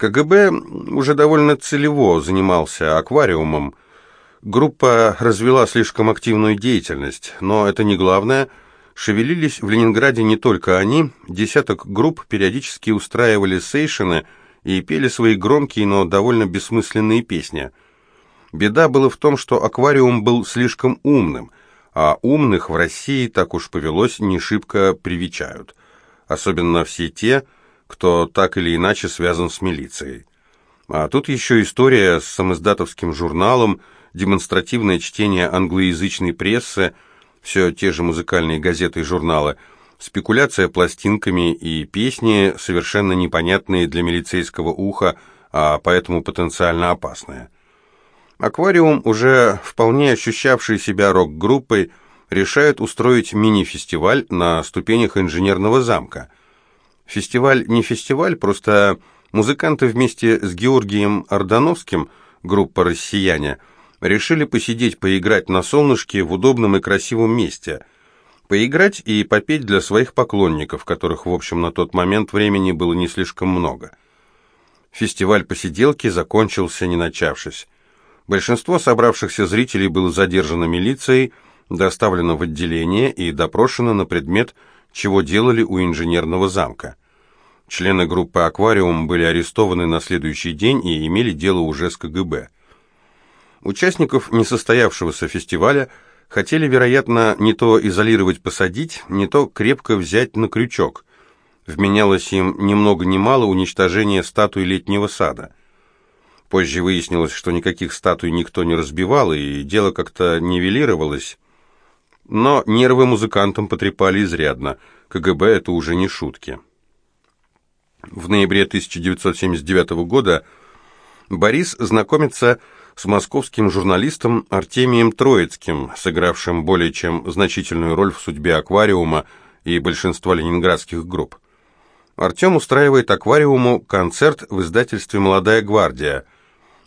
КГБ уже довольно целево занимался аквариумом. Группа развела слишком активную деятельность, но это не главное. Шевелились в Ленинграде не только они, десяток групп периодически устраивали сейшены и пели свои громкие, но довольно бессмысленные песни. Беда была в том, что аквариум был слишком умным, а умных в России, так уж повелось, не шибко привечают. Особенно все те, кто так или иначе связан с милицией. А тут еще история с самоиздатовским журналом, демонстративное чтение англоязычной прессы, все те же музыкальные газеты и журналы, спекуляция пластинками и песни, совершенно непонятные для милицейского уха, а поэтому потенциально опасные. «Аквариум», уже вполне ощущавший себя рок-группой, решает устроить мини-фестиваль на ступенях инженерного замка – Фестиваль не фестиваль, просто музыканты вместе с Георгием Ордановским, группа «Россияне», решили посидеть, поиграть на солнышке в удобном и красивом месте. Поиграть и попеть для своих поклонников, которых, в общем, на тот момент времени было не слишком много. Фестиваль посиделки закончился, не начавшись. Большинство собравшихся зрителей было задержано милицией, доставлено в отделение и допрошено на предмет, чего делали у инженерного замка. Члены группы «Аквариум» были арестованы на следующий день и имели дело уже с КГБ. Участников несостоявшегося фестиваля хотели, вероятно, не то изолировать, посадить, не то крепко взять на крючок. Вменялось им ни много ни мало уничтожение статуи летнего сада. Позже выяснилось, что никаких статуй никто не разбивал, и дело как-то нивелировалось. Но нервы музыкантам потрепали изрядно. КГБ это уже не шутки. В ноябре 1979 года Борис знакомится с московским журналистом Артемием Троицким, сыгравшим более чем значительную роль в судьбе «Аквариума» и большинства ленинградских групп. Артем устраивает «Аквариуму» концерт в издательстве «Молодая гвардия».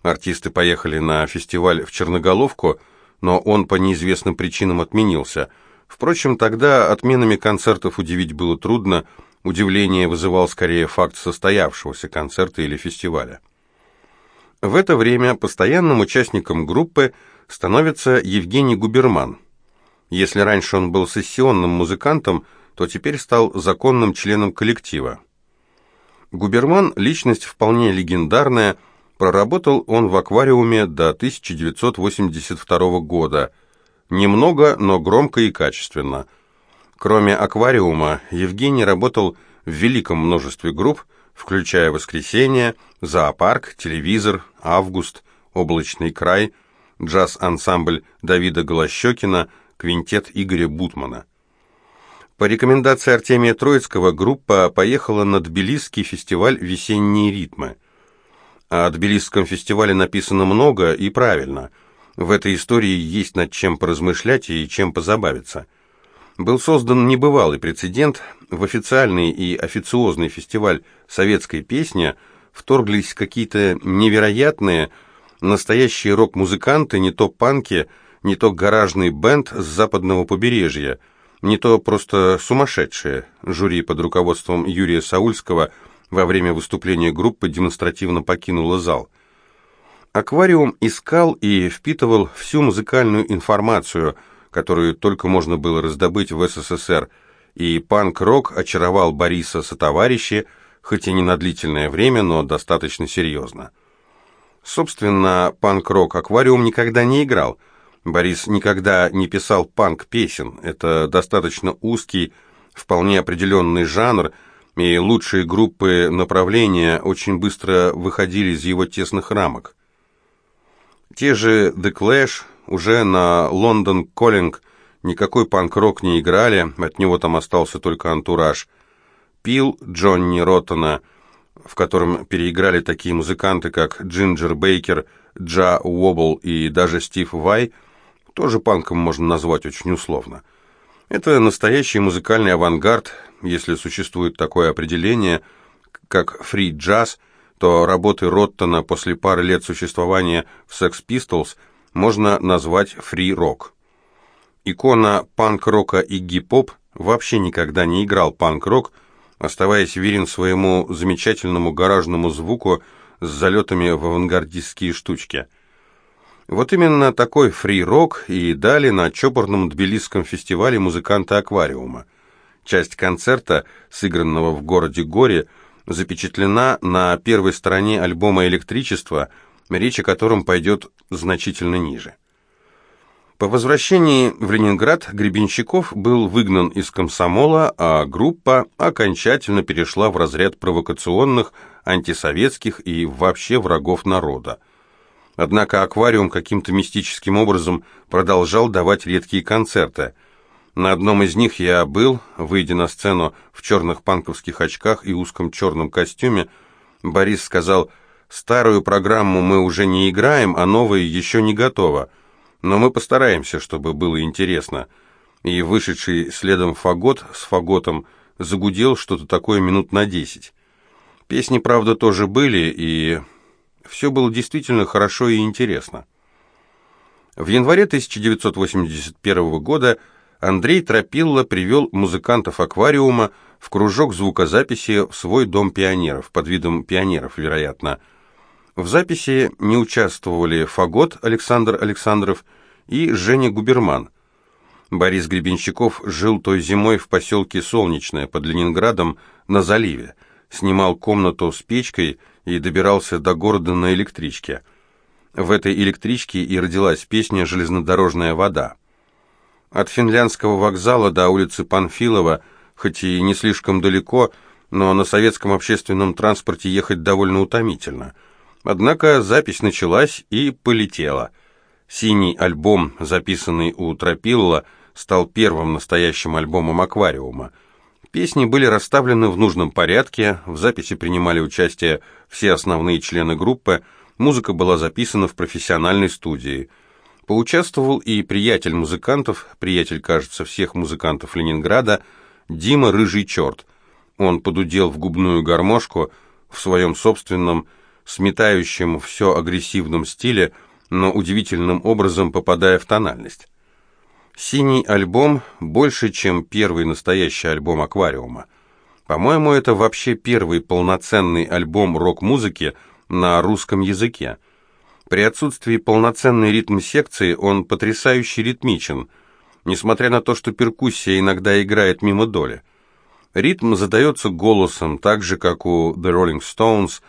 Артисты поехали на фестиваль в Черноголовку, но он по неизвестным причинам отменился. Впрочем, тогда отменами концертов удивить было трудно – Удивление вызывал скорее факт состоявшегося концерта или фестиваля. В это время постоянным участником группы становится Евгений Губерман. Если раньше он был сессионным музыкантом, то теперь стал законным членом коллектива. Губерман – личность вполне легендарная, проработал он в аквариуме до 1982 года. Немного, но громко и качественно – Кроме аквариума, Евгений работал в великом множестве групп, включая «Воскресенье», «Зоопарк», «Телевизор», «Август», «Облачный край», джаз-ансамбль Давида Голощекина, квинтет Игоря Бутмана. По рекомендации Артемия Троицкого группа поехала на Тбилисский фестиваль «Весенние ритмы». О Тбилисском фестивале написано много и правильно. В этой истории есть над чем поразмышлять и чем позабавиться – был создан небывалый прецедент. В официальный и официозный фестиваль советской песни вторглись какие-то невероятные, настоящие рок-музыканты, не то панки, не то гаражный бенд с западного побережья, не то просто сумасшедшие. Жюри под руководством Юрия Саульского во время выступления группы демонстративно покинуло зал. Аквариум искал и впитывал всю музыкальную информацию – которую только можно было раздобыть в СССР, и панк-рок очаровал Бориса сотоварищи, хоть и не на длительное время, но достаточно серьезно. Собственно, панк-рок «Аквариум» никогда не играл. Борис никогда не писал панк-песен. Это достаточно узкий, вполне определенный жанр, и лучшие группы направления очень быстро выходили из его тесных рамок. Те же The Clash, уже на Лондон Коллинг никакой панк-рок не играли, от него там остался только антураж. Пил Джонни Роттона, в котором переиграли такие музыканты, как Джинджер Бейкер, Джа Уобл и даже Стив Вай, тоже панком можно назвать очень условно. Это настоящий музыкальный авангард, если существует такое определение, как фри-джаз, то работы Роттона после пары лет существования в Sex Pistols – можно назвать фри-рок. Икона панк-рока и гип-поп вообще никогда не играл панк-рок, оставаясь верен своему замечательному гаражному звуку, с залетами в авангардистские штучки. Вот именно такой фри-рок и дали на чопорном тбилисском фестивале музыканты «Аквариума». Часть концерта, сыгранного в городе Горе, запечатлена на первой стороне альбома «Электричество», речь о котором пойдет значительно ниже. По возвращении в Ленинград Гребенщиков был выгнан из комсомола, а группа окончательно перешла в разряд провокационных, антисоветских и вообще врагов народа. Однако аквариум каким-то мистическим образом продолжал давать редкие концерты. На одном из них я был, выйдя на сцену в черных панковских очках и узком черном костюме, Борис сказал, «Старую программу мы уже не играем, а новая еще не готова, но мы постараемся, чтобы было интересно». И вышедший следом фагот с фаготом загудел что-то такое минут на десять. Песни, правда, тоже были, и все было действительно хорошо и интересно. В январе 1981 года Андрей Тропилла привел музыкантов «Аквариума» в кружок звукозаписи в свой дом пионеров, под видом пионеров, вероятно. В записи не участвовали Фагот Александр Александров и Женя Губерман. Борис Гребенщиков жил той зимой в поселке Солнечное под Ленинградом на заливе, снимал комнату с печкой и добирался до города на электричке. В этой электричке и родилась песня «Железнодорожная вода». От финляндского вокзала до улицы Панфилова, хоть и не слишком далеко, но на советском общественном транспорте ехать довольно утомительно. Однако запись началась и полетела. Синий альбом, записанный у Тропилла, стал первым настоящим альбомом «Аквариума». Песни были расставлены в нужном порядке, в записи принимали участие все основные члены группы, музыка была записана в профессиональной студии. Поучаствовал и приятель музыкантов, приятель, кажется, всех музыкантов Ленинграда, Дима Рыжий Черт. Он подудел в губную гармошку в своем собственном, сметающем все агрессивном стиле, но удивительным образом попадая в тональность. Синий альбом больше, чем первый настоящий альбом «Аквариума». По-моему, это вообще первый полноценный альбом рок-музыки на русском языке. При отсутствии полноценной ритм-секции он потрясающе ритмичен, несмотря на то, что перкуссия иногда играет мимо доли. Ритм задается голосом, так же, как у The Rolling Stones.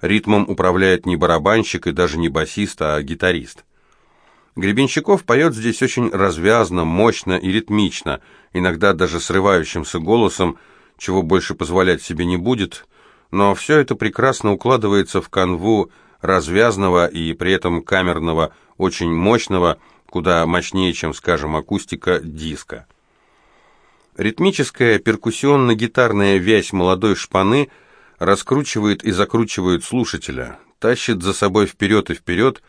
Ритмом управляет не барабанщик и даже не басист, а гитарист. Гребенщиков поет здесь очень развязно, мощно и ритмично, иногда даже срывающимся голосом, чего больше позволять себе не будет, но все это прекрасно укладывается в канву развязного и при этом камерного, очень мощного, куда мощнее, чем, скажем, акустика диска. Ритмическая перкуссионно-гитарная вязь молодой шпаны раскручивает и закручивает слушателя, тащит за собой вперед и вперед,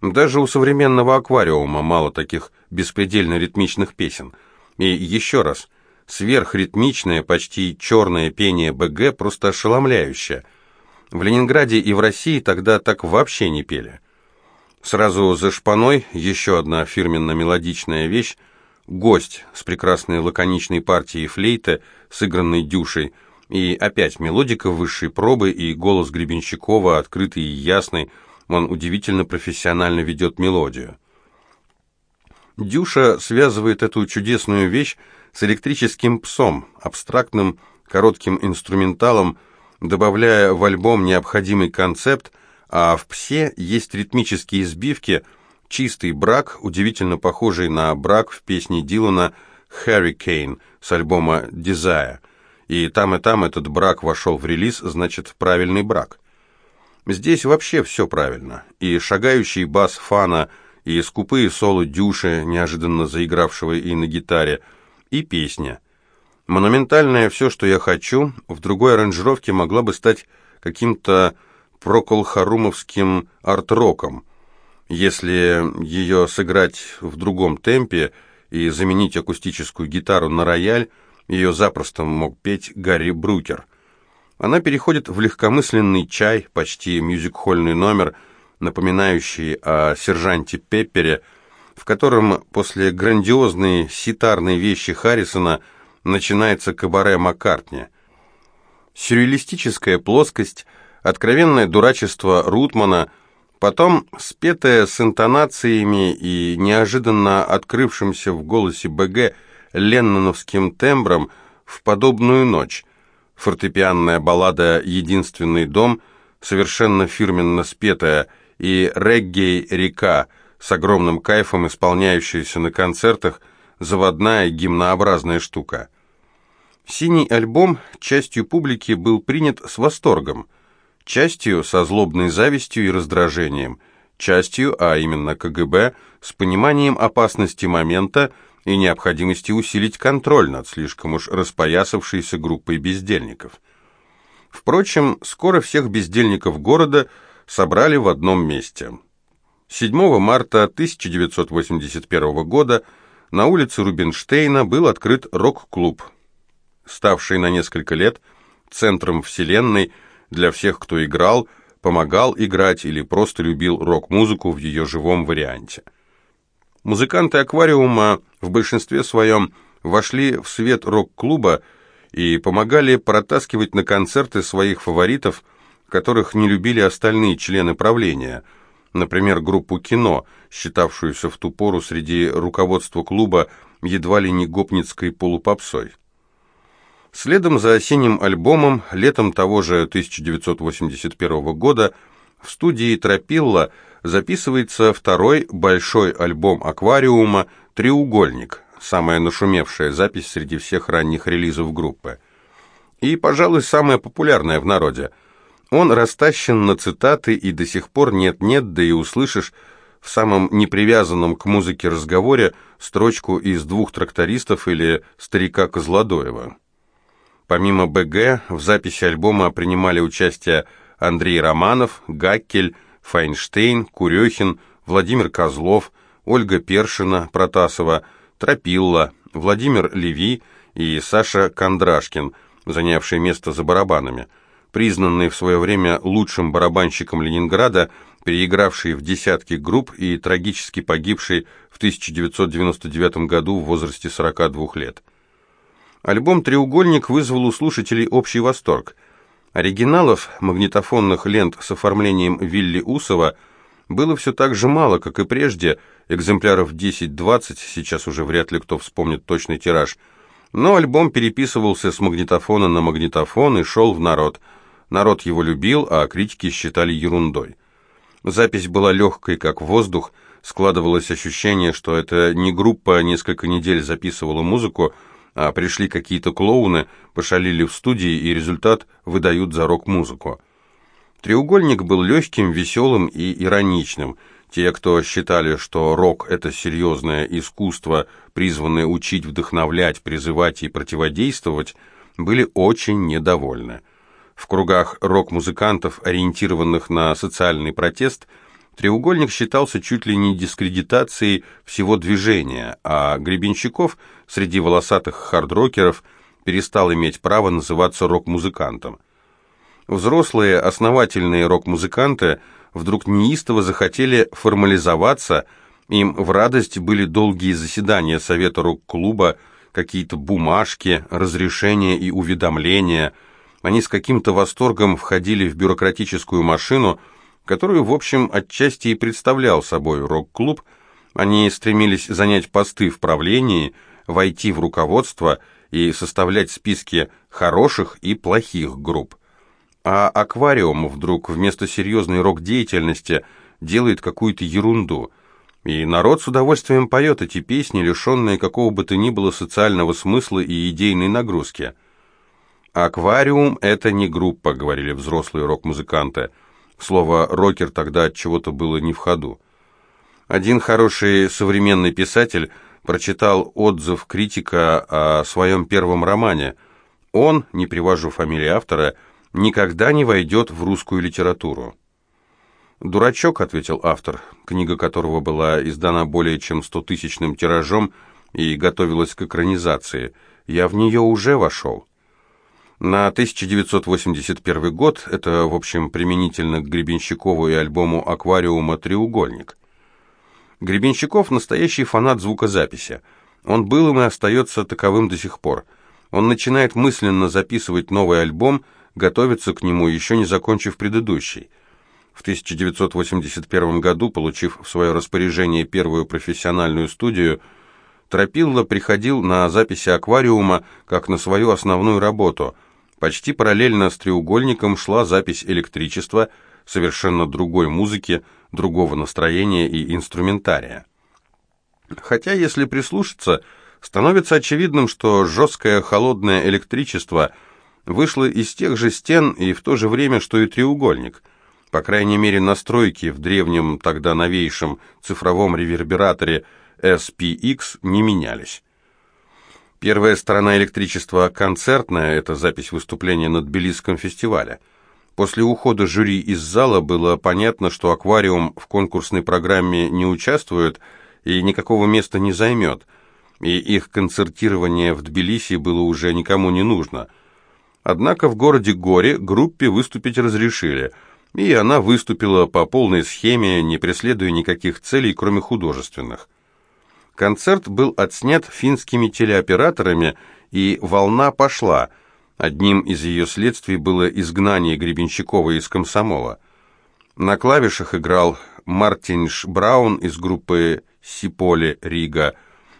даже у современного аквариума мало таких беспредельно ритмичных песен. И еще раз, сверхритмичное, почти черное пение БГ просто ошеломляющее. В Ленинграде и в России тогда так вообще не пели. Сразу за шпаной еще одна фирменно-мелодичная вещь «Гость» с прекрасной лаконичной партией флейты, сыгранной дюшей, и опять мелодика высшей пробы и голос Гребенщикова, открытый и ясный, он удивительно профессионально ведет мелодию. Дюша связывает эту чудесную вещь с электрическим псом, абстрактным коротким инструменталом, добавляя в альбом необходимый концепт, а в «Псе» есть ритмические сбивки, чистый брак, удивительно похожий на брак в песне Дилана «Hurricane» с альбома «Desire». И там и там этот брак вошел в релиз, значит, правильный брак. Здесь вообще все правильно. И шагающий бас фана, и скупые соло дюши, неожиданно заигравшего и на гитаре, и песня. Монументальное «Все, что я хочу» в другой аранжировке могла бы стать каким-то проколхарумовским арт-роком. Если ее сыграть в другом темпе и заменить акустическую гитару на рояль, ее запросто мог петь Гарри Брукер – она переходит в легкомысленный чай, почти мюзик-хольный номер, напоминающий о сержанте Пеппере, в котором после грандиозной ситарной вещи Харрисона начинается кабаре Маккартни. Сюрреалистическая плоскость, откровенное дурачество Рутмана, потом спетое с интонациями и неожиданно открывшимся в голосе БГ ленноновским тембром в подобную ночь, фортепианная баллада «Единственный дом», совершенно фирменно спетая, и реггей «Река», с огромным кайфом исполняющаяся на концертах, заводная гимнообразная штука. Синий альбом частью публики был принят с восторгом, частью со злобной завистью и раздражением, частью, а именно КГБ, с пониманием опасности момента и необходимости усилить контроль над слишком уж распоясавшейся группой бездельников. Впрочем, скоро всех бездельников города собрали в одном месте. 7 марта 1981 года на улице Рубинштейна был открыт рок-клуб, ставший на несколько лет центром вселенной для всех, кто играл, помогал играть или просто любил рок-музыку в ее живом варианте. Музыканты «Аквариума» в большинстве своем вошли в свет рок-клуба и помогали протаскивать на концерты своих фаворитов, которых не любили остальные члены правления, например, группу «Кино», считавшуюся в ту пору среди руководства клуба едва ли не гопницкой полупопсой. Следом за осенним альбомом, летом того же 1981 года, в студии «Тропилла» записывается второй большой альбом «Аквариума» «Треугольник», самая нашумевшая запись среди всех ранних релизов группы. И, пожалуй, самая популярная в народе. Он растащен на цитаты, и до сих пор нет-нет, да и услышишь в самом непривязанном к музыке разговоре строчку из двух трактористов или старика Козлодоева. Помимо БГ, в записи альбома принимали участие Андрей Романов, Гаккель, Файнштейн, Курехин, Владимир Козлов, Ольга Першина, Протасова, Тропилла, Владимир Леви и Саша Кондрашкин, занявший место за барабанами, признанный в свое время лучшим барабанщиком Ленинграда, переигравший в десятки групп и трагически погибший в 1999 году в возрасте 42 лет. Альбом «Треугольник» вызвал у слушателей общий восторг. Оригиналов магнитофонных лент с оформлением Вилли Усова было все так же мало, как и прежде, экземпляров 10-20, сейчас уже вряд ли кто вспомнит точный тираж. Но альбом переписывался с магнитофона на магнитофон и шел в народ. Народ его любил, а критики считали ерундой. Запись была легкой, как воздух, складывалось ощущение, что это не группа несколько недель записывала музыку, а пришли какие-то клоуны, пошалили в студии и результат выдают за рок-музыку. Треугольник был легким, веселым и ироничным. Те, кто считали, что рок – это серьезное искусство, призванное учить, вдохновлять, призывать и противодействовать, были очень недовольны. В кругах рок-музыкантов, ориентированных на социальный протест – Треугольник считался чуть ли не дискредитацией всего движения, а Гребенщиков среди волосатых хард-рокеров перестал иметь право называться рок-музыкантом. Взрослые, основательные рок-музыканты вдруг неистово захотели формализоваться, им в радость были долгие заседания Совета рок-клуба, какие-то бумажки, разрешения и уведомления. Они с каким-то восторгом входили в бюрократическую машину – которую, в общем, отчасти и представлял собой рок-клуб, они стремились занять посты в правлении, войти в руководство и составлять списки хороших и плохих групп. А аквариум вдруг вместо серьезной рок-деятельности делает какую-то ерунду. И народ с удовольствием поет эти песни, лишенные какого бы то ни было социального смысла и идейной нагрузки. «Аквариум — это не группа», — говорили взрослые рок-музыканты — Слово «рокер» тогда от чего-то было не в ходу. Один хороший современный писатель прочитал отзыв критика о своем первом романе. Он, не привожу фамилии автора, никогда не войдет в русскую литературу. «Дурачок», — ответил автор, книга которого была издана более чем стотысячным тиражом и готовилась к экранизации. «Я в нее уже вошел». На 1981 год, это, в общем, применительно к Гребенщикову и альбому «Аквариума. Треугольник». Гребенщиков – настоящий фанат звукозаписи. Он был им и остается таковым до сих пор. Он начинает мысленно записывать новый альбом, готовиться к нему, еще не закончив предыдущий. В 1981 году, получив в свое распоряжение первую профессиональную студию, Тропилла приходил на записи аквариума как на свою основную работу. Почти параллельно с треугольником шла запись электричества, совершенно другой музыки, другого настроения и инструментария. Хотя, если прислушаться, становится очевидным, что жесткое холодное электричество вышло из тех же стен и в то же время, что и треугольник. По крайней мере, настройки в древнем, тогда новейшем цифровом ревербераторе SPX не менялись. Первая сторона электричества концертная, это запись выступления на Тбилисском фестивале. После ухода жюри из зала было понятно, что аквариум в конкурсной программе не участвует и никакого места не займет, и их концертирование в Тбилиси было уже никому не нужно. Однако в городе Горе группе выступить разрешили, и она выступила по полной схеме, не преследуя никаких целей, кроме художественных. Концерт был отснят финскими телеоператорами, и волна пошла. Одним из ее следствий было изгнание Гребенщикова из комсомола. На клавишах играл Мартинш Браун из группы Сиполе Рига.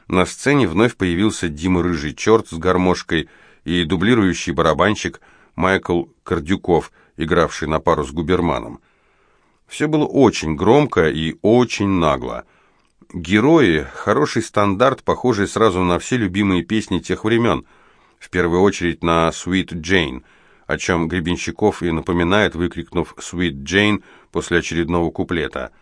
На сцене вновь появился Дима Рыжий Черт с гармошкой и дублирующий барабанщик Майкл Кордюков, игравший на пару с Губерманом. Все было очень громко и очень нагло. Герои – хороший стандарт, похожий сразу на все любимые песни тех времен, в первую очередь на «Sweet Jane», о чем Гребенщиков и напоминает, выкрикнув «Sweet Jane» после очередного куплета.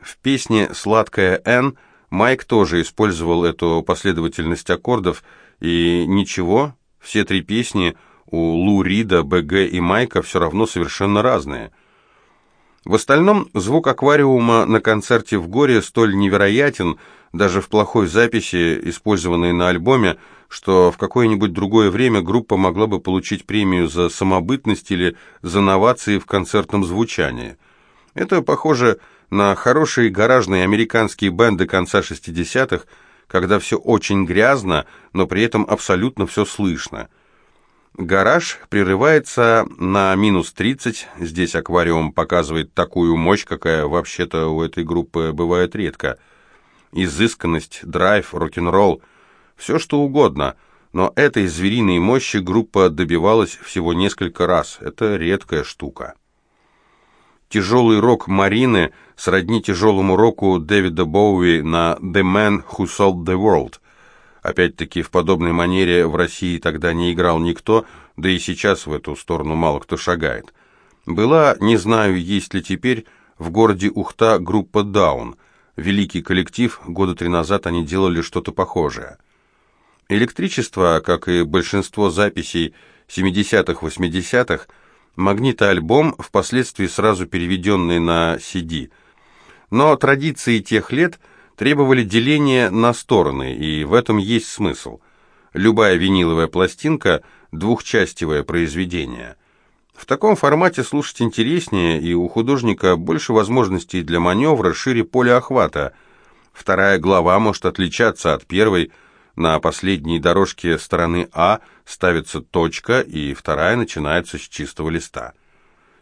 В песне «Сладкая Н» Майк тоже использовал эту последовательность аккордов, и ничего, все три песни у Лу Рида, БГ и Майка все равно совершенно разные – в остальном, звук аквариума на концерте в горе столь невероятен, даже в плохой записи, использованной на альбоме, что в какое-нибудь другое время группа могла бы получить премию за самобытность или за новации в концертном звучании. Это похоже на хорошие гаражные американские бенды конца 60-х, когда все очень грязно, но при этом абсолютно все слышно – Гараж прерывается на минус 30. Здесь аквариум показывает такую мощь, какая вообще-то у этой группы бывает редко. Изысканность, драйв, рок-н-ролл, все что угодно. Но этой звериной мощи группа добивалась всего несколько раз. Это редкая штука. Тяжелый рок Марины сродни тяжелому року Дэвида Боуи на «The Man Who Sold the World». Опять-таки, в подобной манере в России тогда не играл никто, да и сейчас в эту сторону мало кто шагает. Была, не знаю, есть ли теперь, в городе Ухта группа «Даун». Великий коллектив, года три назад они делали что-то похожее. Электричество, как и большинство записей 70-х-80-х, магнитоальбом, впоследствии сразу переведенный на CD. Но традиции тех лет – требовали деления на стороны, и в этом есть смысл. Любая виниловая пластинка – двухчастевое произведение. В таком формате слушать интереснее, и у художника больше возможностей для маневра, шире поле охвата. Вторая глава может отличаться от первой. На последней дорожке стороны А ставится точка, и вторая начинается с чистого листа.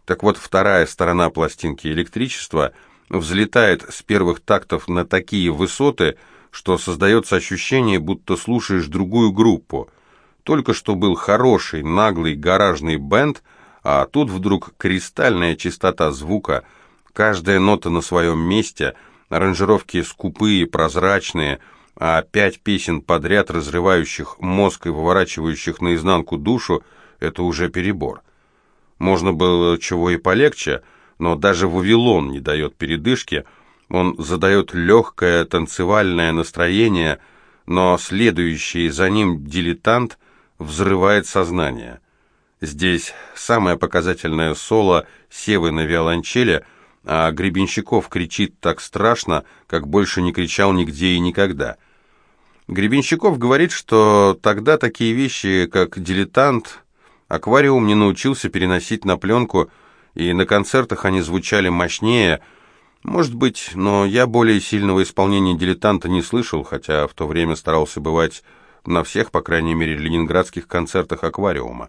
Так вот, вторая сторона пластинки электричества – взлетает с первых тактов на такие высоты, что создается ощущение, будто слушаешь другую группу. Только что был хороший, наглый гаражный бенд, а тут вдруг кристальная чистота звука, каждая нота на своем месте, аранжировки скупые, прозрачные, а пять песен подряд, разрывающих мозг и выворачивающих наизнанку душу, это уже перебор. Можно было чего и полегче – но даже Вавилон не дает передышки, он задает легкое танцевальное настроение, но следующий за ним дилетант взрывает сознание. Здесь самое показательное соло Севы на виолончели, а Гребенщиков кричит так страшно, как больше не кричал нигде и никогда. Гребенщиков говорит, что тогда такие вещи, как дилетант, аквариум не научился переносить на пленку – и на концертах они звучали мощнее. Может быть, но я более сильного исполнения дилетанта не слышал, хотя в то время старался бывать на всех, по крайней мере, ленинградских концертах «Аквариума».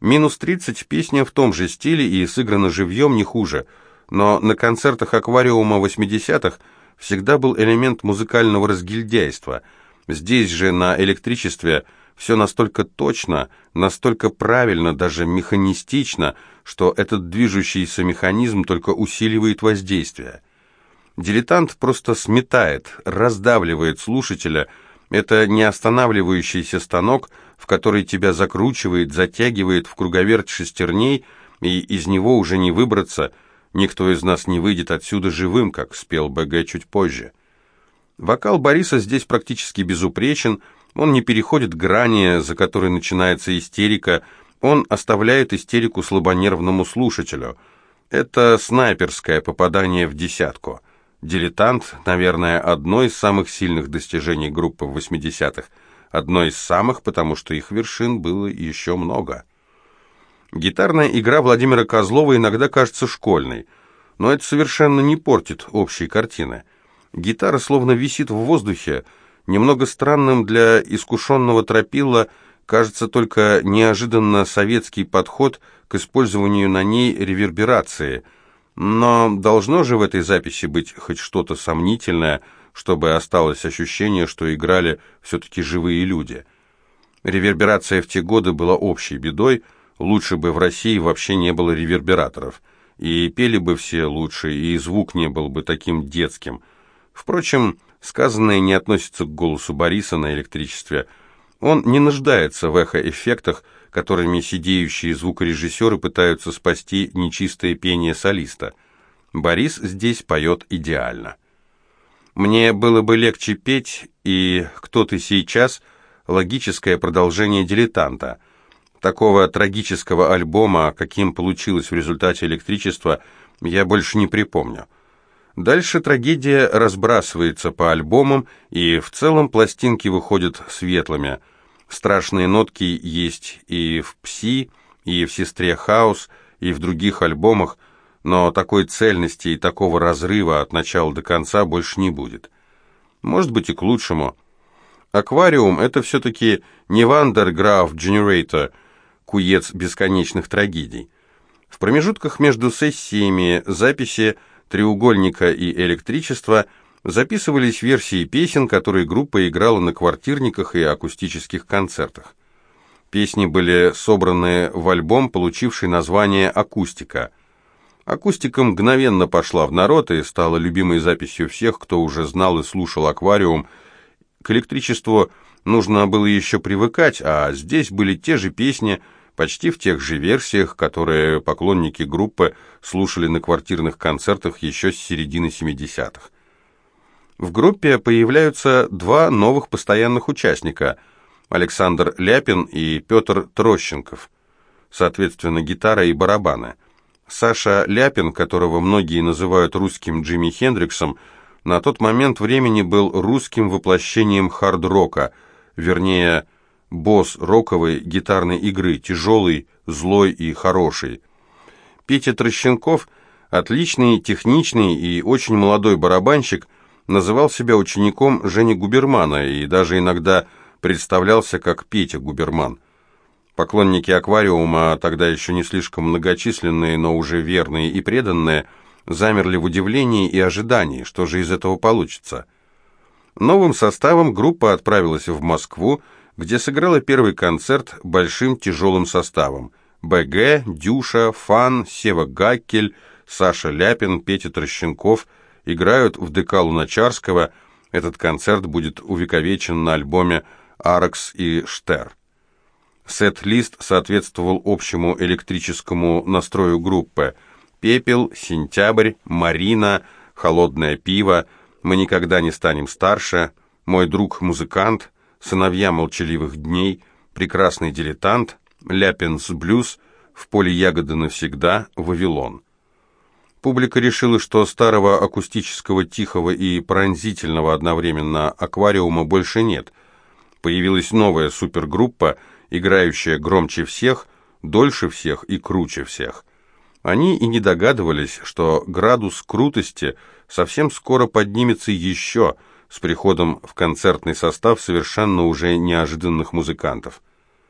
Минус 30 песня в том же стиле и сыграна живьем не хуже, но на концертах аквариума 80-х всегда был элемент музыкального разгильдяйства. Здесь же на электричестве все настолько точно, настолько правильно, даже механистично, что этот движущийся механизм только усиливает воздействие. Дилетант просто сметает, раздавливает слушателя. Это не останавливающийся станок, в который тебя закручивает, затягивает в круговерть шестерней, и из него уже не выбраться – Никто из нас не выйдет отсюда живым, как спел БГ чуть позже. Вокал Бориса здесь практически безупречен, он не переходит грани, за которой начинается истерика, он оставляет истерику слабонервному слушателю. Это снайперское попадание в десятку. «Дилетант», наверное, одно из самых сильных достижений группы в 80-х. Одно из самых, потому что их вершин было еще много. Гитарная игра Владимира Козлова иногда кажется школьной, но это совершенно не портит общей картины. Гитара словно висит в воздухе, немного странным для искушенного тропила кажется только неожиданно советский подход к использованию на ней реверберации. Но должно же в этой записи быть хоть что-то сомнительное, чтобы осталось ощущение, что играли все-таки живые люди. Реверберация в те годы была общей бедой, Лучше бы в России вообще не было ревербераторов. И пели бы все лучше, и звук не был бы таким детским. Впрочем, сказанное не относится к голосу Бориса на электричестве. Он не нуждается в эхоэффектах, которыми сидеющие звукорежиссеры пытаются спасти нечистое пение солиста. Борис здесь поет идеально. Мне было бы легче петь, и «Кто ты сейчас?» – логическое продолжение «Дилетанта». Такого трагического альбома, каким получилось в результате электричества, я больше не припомню. Дальше трагедия разбрасывается по альбомам, и в целом пластинки выходят светлыми. Страшные нотки есть и в «Пси», и в «Сестре Хаус», и в других альбомах, но такой цельности и такого разрыва от начала до конца больше не будет. Может быть и к лучшему. «Аквариум» — это все-таки не «Вандерграф Generator», куец бесконечных трагедий. В промежутках между сессиями записи «Треугольника» и «Электричества» записывались версии песен, которые группа играла на квартирниках и акустических концертах. Песни были собраны в альбом, получивший название «Акустика». Акустика мгновенно пошла в народ и стала любимой записью всех, кто уже знал и слушал «Аквариум». К электричеству нужно было еще привыкать, а здесь были те же песни, почти в тех же версиях, которые поклонники группы слушали на квартирных концертах еще с середины 70-х. В группе появляются два новых постоянных участника – Александр Ляпин и Петр Трощенков, соответственно, гитара и барабаны. Саша Ляпин, которого многие называют русским Джимми Хендриксом, на тот момент времени был русским воплощением хард-рока, вернее, босс роковой гитарной игры, тяжелый, злой и хороший. Петя Трощенков, отличный, техничный и очень молодой барабанщик, называл себя учеником Жени Губермана и даже иногда представлялся как Петя Губерман. Поклонники аквариума, тогда еще не слишком многочисленные, но уже верные и преданные, замерли в удивлении и ожидании, что же из этого получится. Новым составом группа отправилась в Москву, где сыграла первый концерт большим тяжелым составом. БГ, Дюша, Фан, Сева Гаккель, Саша Ляпин, Петя Трощенков играют в ДК Луначарского. Этот концерт будет увековечен на альбоме «Аракс» и «Штер». Сет-лист соответствовал общему электрическому настрою группы. «Пепел», «Сентябрь», «Марина», «Холодное пиво», «Мы никогда не станем старше», «Мой друг-музыкант», «Сыновья молчаливых дней», «Прекрасный дилетант», «Ляпинс блюз», «В поле ягоды навсегда», «Вавилон». Публика решила, что старого акустического, тихого и пронзительного одновременно аквариума больше нет. Появилась новая супергруппа, играющая громче всех, дольше всех и круче всех. Они и не догадывались, что градус крутости совсем скоро поднимется еще – с приходом в концертный состав совершенно уже неожиданных музыкантов.